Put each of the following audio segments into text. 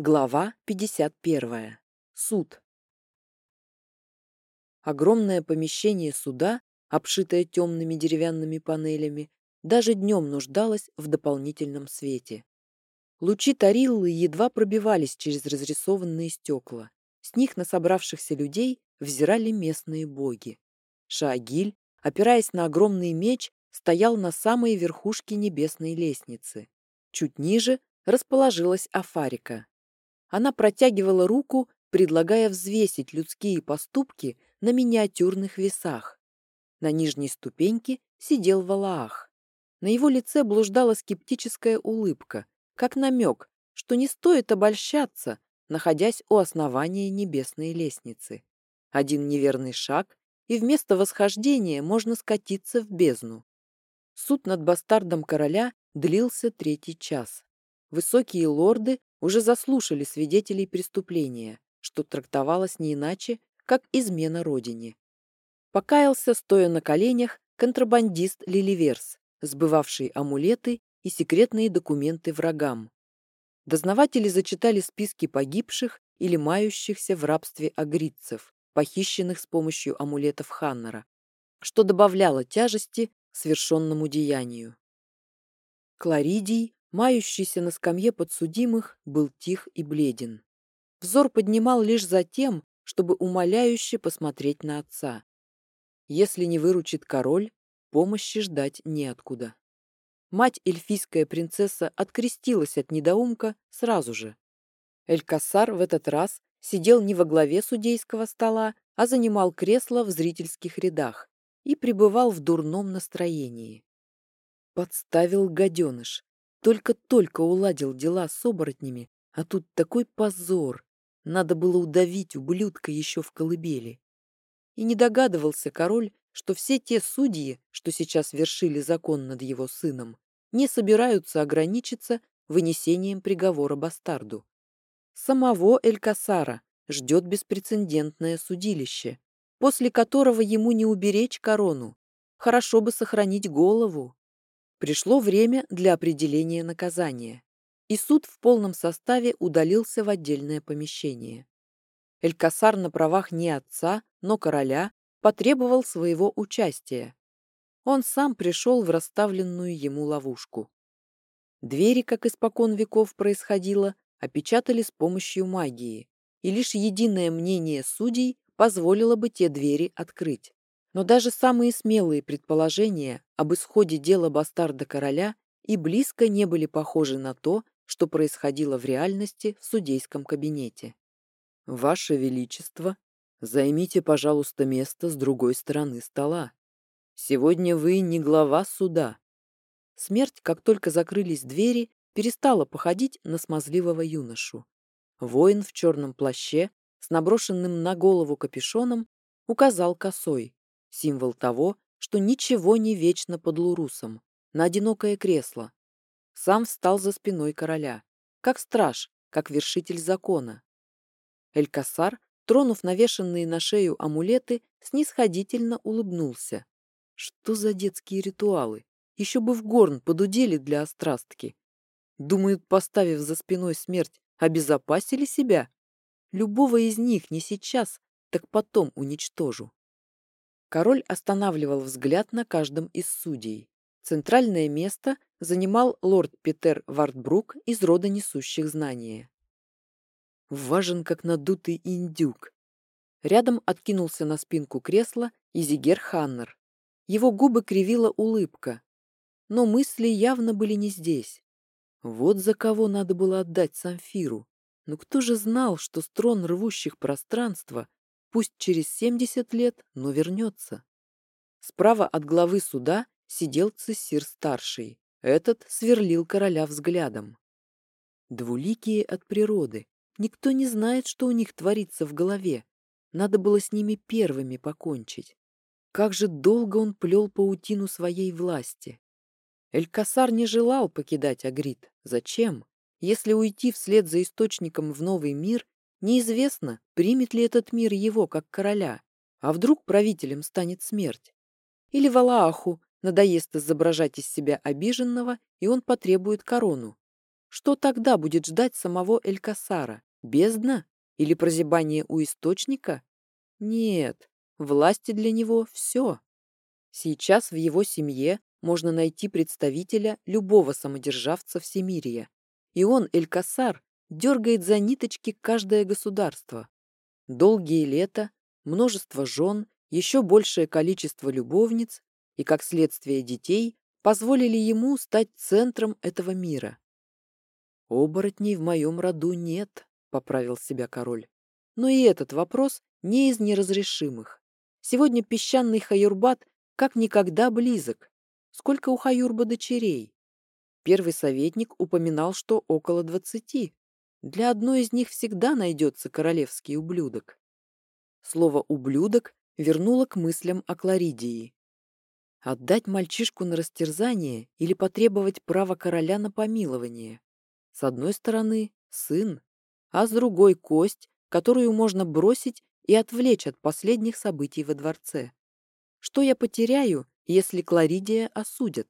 Глава 51. Суд. Огромное помещение суда, обшитое темными деревянными панелями, даже днем нуждалось в дополнительном свете. Лучи Тариллы едва пробивались через разрисованные стекла. С них на собравшихся людей взирали местные боги. Шаагиль, опираясь на огромный меч, стоял на самой верхушке небесной лестницы. Чуть ниже расположилась Афарика. Она протягивала руку, предлагая взвесить людские поступки на миниатюрных весах. На нижней ступеньке сидел Валаах. На его лице блуждала скептическая улыбка, как намек, что не стоит обольщаться, находясь у основания небесной лестницы. Один неверный шаг, и вместо восхождения можно скатиться в бездну. Суд над бастардом короля длился третий час. Высокие лорды уже заслушали свидетелей преступления, что трактовалось не иначе, как измена родине. Покаялся, стоя на коленях, контрабандист Лиливерс, сбывавший амулеты и секретные документы врагам. Дознаватели зачитали списки погибших или мающихся в рабстве агрицев, похищенных с помощью амулетов Ханнера, что добавляло тяжести свершенному деянию. Кларидий мающийся на скамье подсудимых, был тих и бледен. Взор поднимал лишь за тем, чтобы умоляюще посмотреть на отца. Если не выручит король, помощи ждать неоткуда. Мать эльфийская принцесса открестилась от недоумка сразу же. Элькасар в этот раз сидел не во главе судейского стола, а занимал кресло в зрительских рядах и пребывал в дурном настроении. Подставил гаденыш. Только-только уладил дела с оборотнями, а тут такой позор. Надо было удавить ублюдка еще в колыбели. И не догадывался король, что все те судьи, что сейчас вершили закон над его сыном, не собираются ограничиться вынесением приговора бастарду. Самого Элькасара ждет беспрецедентное судилище, после которого ему не уберечь корону. Хорошо бы сохранить голову. Пришло время для определения наказания, и суд в полном составе удалился в отдельное помещение. Элькасар на правах не отца, но короля потребовал своего участия. Он сам пришел в расставленную ему ловушку. Двери, как испокон веков происходило, опечатали с помощью магии, и лишь единое мнение судей позволило бы те двери открыть. Но даже самые смелые предположения об исходе дела бастарда короля и близко не были похожи на то, что происходило в реальности в судейском кабинете. «Ваше Величество, займите, пожалуйста, место с другой стороны стола. Сегодня вы не глава суда». Смерть, как только закрылись двери, перестала походить на смазливого юношу. Воин в черном плаще с наброшенным на голову капюшоном указал косой, символ того, что ничего не вечно под Лурусом, на одинокое кресло. Сам встал за спиной короля, как страж, как вершитель закона. Элькасар, тронув навешанные на шею амулеты, снисходительно улыбнулся. Что за детские ритуалы? Еще бы в горн подудели для острастки. Думают, поставив за спиной смерть, обезопасили себя? Любого из них не сейчас, так потом уничтожу. Король останавливал взгляд на каждом из судей. Центральное место занимал лорд Питер Вартбрук из рода несущих знания. Важен, как надутый индюк. Рядом откинулся на спинку кресла Изигер Ханнер. Его губы кривила улыбка. Но мысли явно были не здесь. Вот за кого надо было отдать Самфиру. Но кто же знал, что строн рвущих пространства Пусть через семьдесят лет, но вернется. Справа от главы суда сидел Цессир-старший. Этот сверлил короля взглядом. Двуликие от природы. Никто не знает, что у них творится в голове. Надо было с ними первыми покончить. Как же долго он плел паутину своей власти. Элькасар не желал покидать Агрид. Зачем? Если уйти вслед за источником в новый мир, Неизвестно, примет ли этот мир его как короля, а вдруг правителем станет смерть. Или Валааху надоест изображать из себя обиженного, и он потребует корону. что тогда будет ждать самого Элькасара? Бездна? Или прозябание у источника? Нет, власти для него все. Сейчас в его семье можно найти представителя любого самодержавца Всемирия. И он, Элькасар, дергает за ниточки каждое государство. Долгие лета, множество жен, еще большее количество любовниц и, как следствие, детей позволили ему стать центром этого мира. «Оборотней в моем роду нет», — поправил себя король. Но и этот вопрос не из неразрешимых. Сегодня песчаный Хаюрбат как никогда близок. Сколько у Хаюрба дочерей? Первый советник упоминал, что около двадцати. Для одной из них всегда найдется королевский ублюдок. Слово «ублюдок» вернуло к мыслям о Кларидии. Отдать мальчишку на растерзание или потребовать права короля на помилование? С одной стороны, сын, а с другой — кость, которую можно бросить и отвлечь от последних событий во дворце. Что я потеряю, если Кларидия осудят?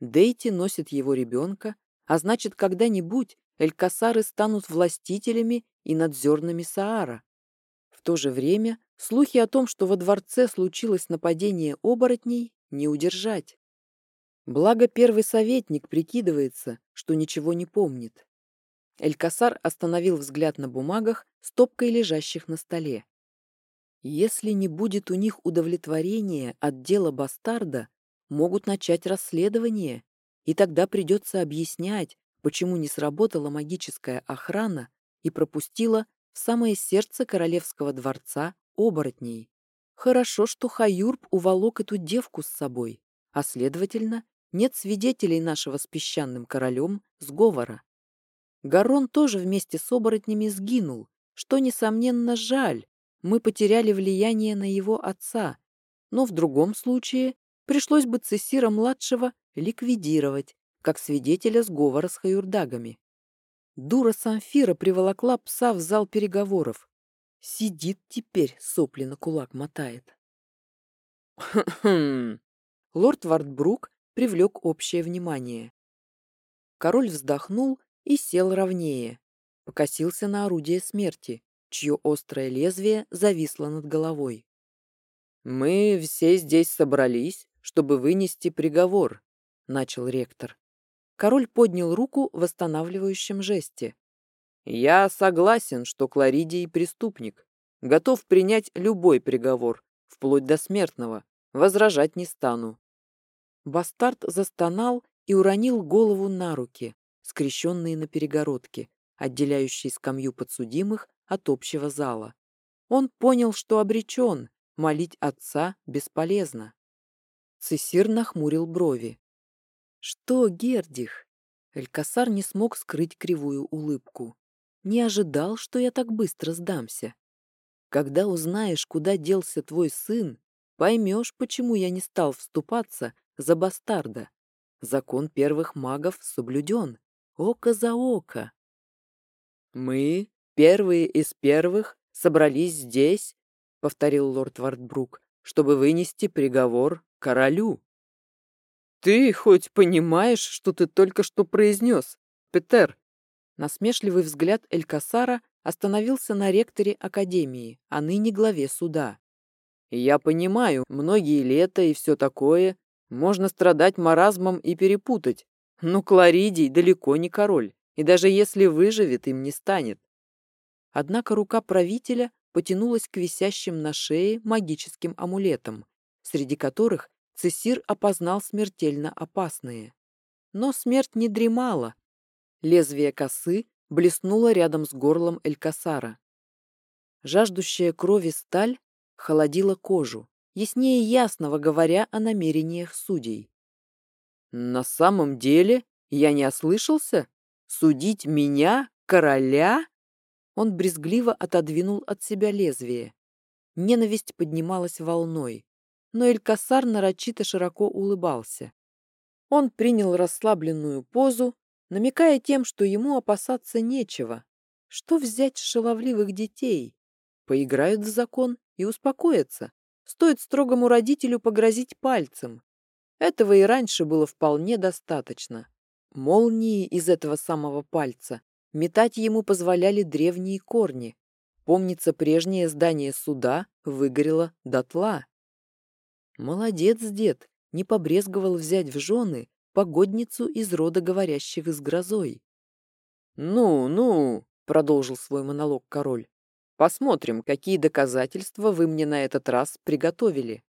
Дейти носит его ребенка, а значит, когда-нибудь Элькасары станут властителями и надзерными Саара. В то же время слухи о том, что во дворце случилось нападение оборотней, не удержать. Благо первый советник прикидывается, что ничего не помнит. Элькасар остановил взгляд на бумагах, стопкой лежащих на столе. Если не будет у них удовлетворения от дела бастарда, могут начать расследование, и тогда придется объяснять, почему не сработала магическая охрана и пропустила в самое сердце королевского дворца оборотней. Хорошо, что Хаюрб уволок эту девку с собой, а, следовательно, нет свидетелей нашего с песчаным королем сговора. Гарон тоже вместе с оборотнями сгинул, что, несомненно, жаль. Мы потеряли влияние на его отца, но в другом случае пришлось бы Цессира-младшего ликвидировать, как свидетеля сговора с хаюрдагами. Дура Самфира приволокла пса в зал переговоров. Сидит теперь, сопли на кулак мотает. Лорд Вартбрук привлек общее внимание. Король вздохнул и сел ровнее. Покосился на орудие смерти, чье острое лезвие зависло над головой. «Мы все здесь собрались, чтобы вынести приговор», — начал ректор. Король поднял руку в восстанавливающем жесте. «Я согласен, что Кларидий преступник. Готов принять любой приговор, вплоть до смертного. Возражать не стану». Бастард застонал и уронил голову на руки скрещенные на перегородке, отделяющей скамью подсудимых от общего зала. Он понял, что обречен, молить отца бесполезно. Цесир нахмурил брови. «Что, Гердих?» Элькасар не смог скрыть кривую улыбку. «Не ожидал, что я так быстро сдамся. Когда узнаешь, куда делся твой сын, поймешь, почему я не стал вступаться за бастарда. Закон первых магов соблюден. Око за око. «Мы, первые из первых, собрались здесь», — повторил лорд Вартбрук, «чтобы вынести приговор королю». «Ты хоть понимаешь, что ты только что произнес, Петер?» Насмешливый взгляд Элькасара остановился на ректоре Академии, а ныне главе суда. «Я понимаю, многие лета и все такое. Можно страдать маразмом и перепутать. Но Кларидий далеко не король, и даже если выживет, им не станет. Однако рука правителя потянулась к висящим на шее магическим амулетам, среди которых Цесир опознал смертельно опасные. Но смерть не дремала. Лезвие косы блеснуло рядом с горлом Элькасара. Жаждущая крови сталь холодила кожу, яснее ясного говоря о намерениях судей. На самом деле я не ослышался? Судить меня, короля? Он брезгливо отодвинул от себя лезвие. Ненависть поднималась волной, но Элькасар нарочито широко улыбался. Он принял расслабленную позу, намекая тем, что ему опасаться нечего. Что взять с шаловливых детей? Поиграют в закон и успокоятся. Стоит строгому родителю погрозить пальцем. Этого и раньше было вполне достаточно. Молнии из этого самого пальца метать ему позволяли древние корни. Помнится, прежнее здание суда выгорело дотла. Молодец, дед, не побрезговал взять в жены погодницу из рода говорящих с грозой. «Ну, ну», — продолжил свой монолог король, «посмотрим, какие доказательства вы мне на этот раз приготовили».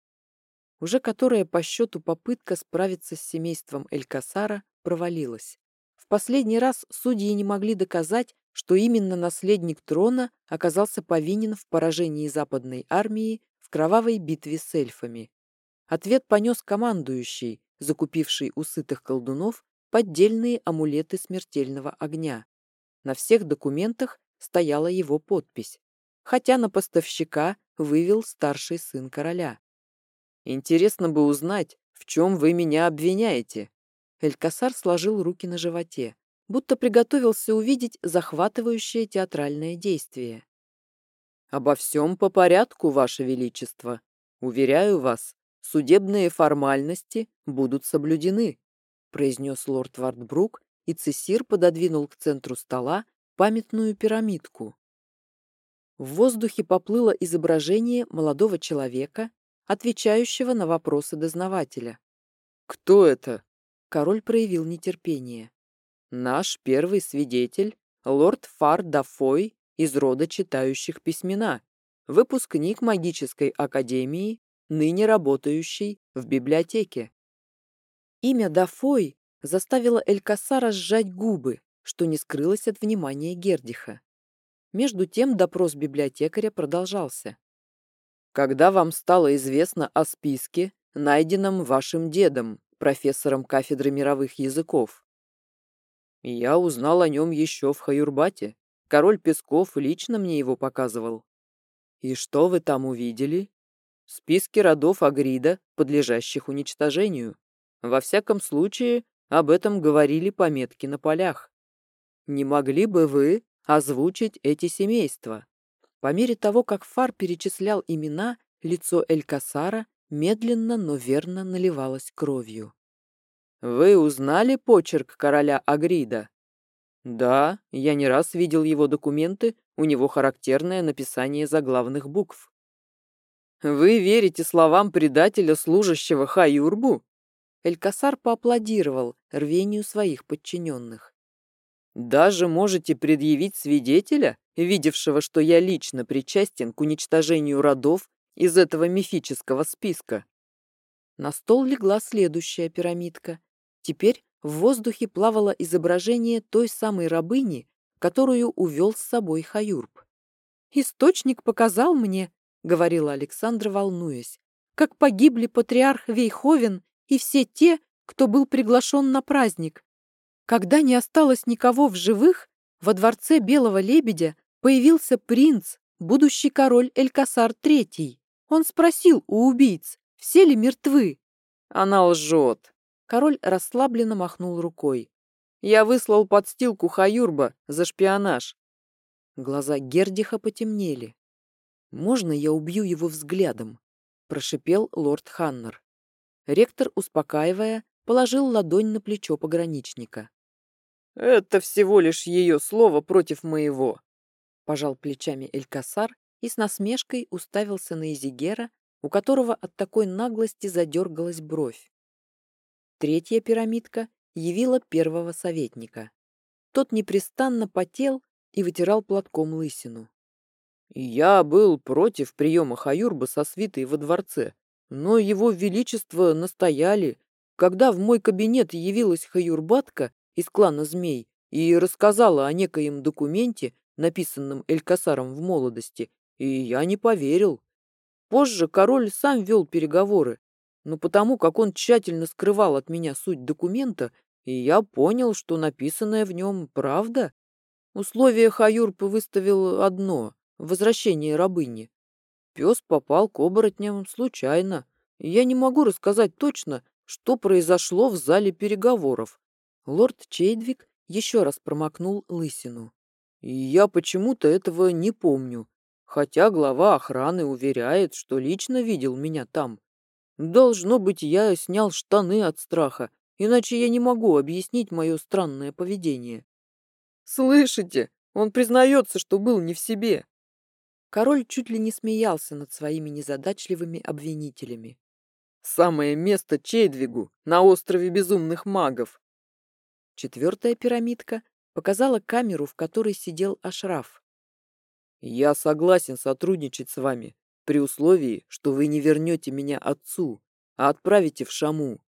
Уже которая по счету попытка справиться с семейством Элькасара провалилась. В последний раз судьи не могли доказать, что именно наследник трона оказался повинен в поражении западной армии в кровавой битве с эльфами. Ответ понес командующий, закупивший у сытых колдунов поддельные амулеты смертельного огня. На всех документах стояла его подпись, хотя на поставщика вывел старший сын короля. «Интересно бы узнать, в чем вы меня обвиняете?» Элькасар сложил руки на животе, будто приготовился увидеть захватывающее театральное действие. «Обо всем по порядку, Ваше Величество. Уверяю вас, судебные формальности будут соблюдены», произнес лорд Вартбрук, и Цесир пододвинул к центру стола памятную пирамидку. В воздухе поплыло изображение молодого человека, отвечающего на вопросы дознавателя. «Кто это?» Король проявил нетерпение. «Наш первый свидетель, лорд Фар Дафой из рода читающих письмена, выпускник магической академии ныне работающий в библиотеке. Имя Дафой заставило Элькасара сжать губы, что не скрылось от внимания Гердиха. Между тем допрос библиотекаря продолжался. «Когда вам стало известно о списке, найденном вашим дедом, профессором кафедры мировых языков?» «Я узнал о нем еще в Хаюрбате. Король Песков лично мне его показывал». «И что вы там увидели?» Списке родов Агрида, подлежащих уничтожению. Во всяком случае, об этом говорили пометки на полях. Не могли бы вы озвучить эти семейства? По мере того, как Фар перечислял имена, лицо Элькасара медленно, но верно наливалось кровью. «Вы узнали почерк короля Агрида?» «Да, я не раз видел его документы, у него характерное написание заглавных букв». Вы верите словам предателя, служащего Хаюрбу? Элькасар поаплодировал рвению своих подчиненных. Даже можете предъявить свидетеля, видевшего, что я лично причастен к уничтожению родов из этого мифического списка. На стол легла следующая пирамидка. Теперь в воздухе плавало изображение той самой рабыни, которую увел с собой Хаюрб. Источник показал мне, говорила Александра, волнуясь, как погибли патриарх Вейховен и все те, кто был приглашен на праздник. Когда не осталось никого в живых, во дворце Белого Лебедя появился принц, будущий король Элькасар III. Он спросил у убийц, все ли мертвы. Она лжет. Король расслабленно махнул рукой. Я выслал подстилку Хаюрба за шпионаж. Глаза Гердиха потемнели. «Можно я убью его взглядом?» – прошипел лорд Ханнер. Ректор, успокаивая, положил ладонь на плечо пограничника. «Это всего лишь ее слово против моего», – пожал плечами Элькасар и с насмешкой уставился на Изигера, у которого от такой наглости задергалась бровь. Третья пирамидка явила первого советника. Тот непрестанно потел и вытирал платком лысину. Я был против приема Хаюрба со свитой во дворце, но его величество настояли. Когда в мой кабинет явилась Хаюрбатка из клана змей и рассказала о некоем документе, написанном Элькасаром в молодости, и я не поверил. Позже король сам вел переговоры, но потому как он тщательно скрывал от меня суть документа, и я понял, что написанное в нем правда. Условие Хаюрб выставил одно возвращение рабыни. Пес попал к оборотням случайно. я не могу рассказать точно, что произошло в зале переговоров. Лорд Чейдвик еще раз промокнул лысину. Я почему-то этого не помню, хотя глава охраны уверяет, что лично видел меня там. Должно быть, я снял штаны от страха, иначе я не могу объяснить мое странное поведение. Слышите? Он признается, что был не в себе. Король чуть ли не смеялся над своими незадачливыми обвинителями. Самое место Чейдвигу на острове безумных магов. Четвертая пирамидка показала камеру, в которой сидел Ашраф. Я согласен сотрудничать с вами, при условии, что вы не вернете меня отцу, а отправите в Шаму.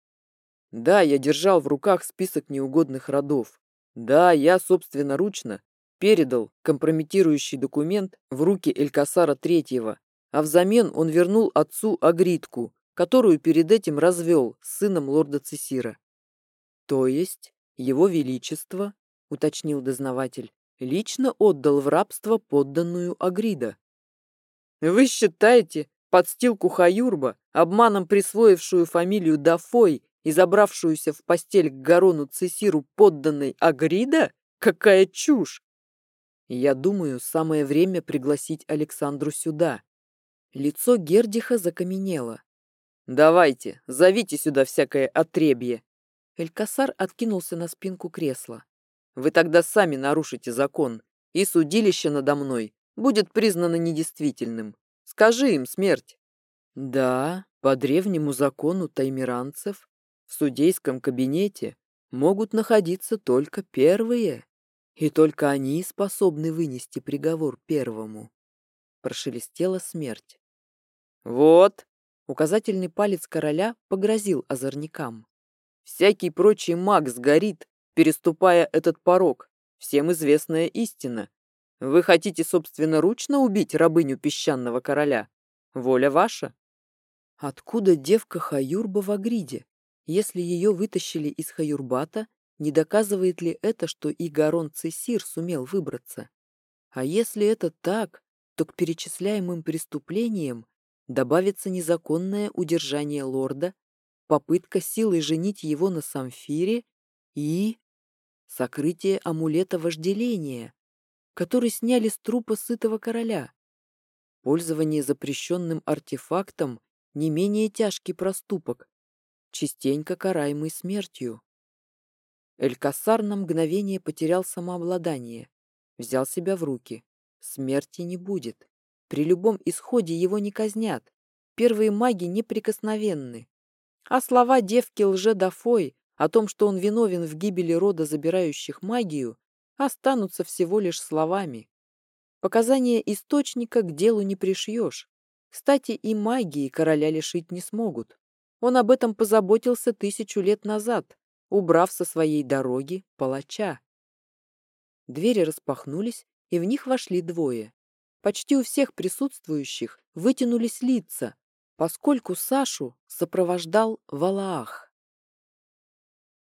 Да, я держал в руках список неугодных родов. Да, я собственноручно передал компрометирующий документ в руки Элькасара Третьего, а взамен он вернул отцу Агритку, которую перед этим развел с сыном лорда Цесира. То есть его величество, уточнил дознаватель, лично отдал в рабство подданную Агрида. Вы считаете подстилку Хаюрба, обманом присвоившую фамилию Дафой и забравшуюся в постель к Гарону Цесиру подданной Агрида? Какая чушь! Я думаю, самое время пригласить Александру сюда. Лицо Гердиха закаменело. Давайте, зовите сюда всякое отребье. Элькасар откинулся на спинку кресла. Вы тогда сами нарушите закон, и судилище надо мной будет признано недействительным. Скажи им смерть. Да, по древнему закону таймиранцев в судейском кабинете могут находиться только первые, и только они способны вынести приговор первому. Прошелестела смерть. Вот, указательный палец короля погрозил озорникам. Всякий прочий маг сгорит, переступая этот порог. Всем известная истина. Вы хотите собственноручно убить рабыню песчаного короля? Воля ваша. Откуда девка Хаюрба в Агриде? Если ее вытащили из Хаюрбата, не доказывает ли это, что и Гарон Цесир сумел выбраться? А если это так, то к перечисляемым преступлениям добавится незаконное удержание лорда, попытка силой женить его на Самфире и... сокрытие амулета вожделения, который сняли с трупа сытого короля. Пользование запрещенным артефактом не менее тяжкий проступок, частенько караемый смертью. Элькасар на мгновение потерял самообладание, взял себя в руки. Смерти не будет. При любом исходе его не казнят. Первые маги неприкосновенны. А слова девки лже-дафой о том, что он виновен в гибели рода забирающих магию, останутся всего лишь словами. Показания источника к делу не пришьешь. Кстати, и магии короля лишить не смогут. Он об этом позаботился тысячу лет назад, убрав со своей дороги палача. Двери распахнулись, и в них вошли двое. Почти у всех присутствующих вытянулись лица, поскольку Сашу сопровождал Валаах.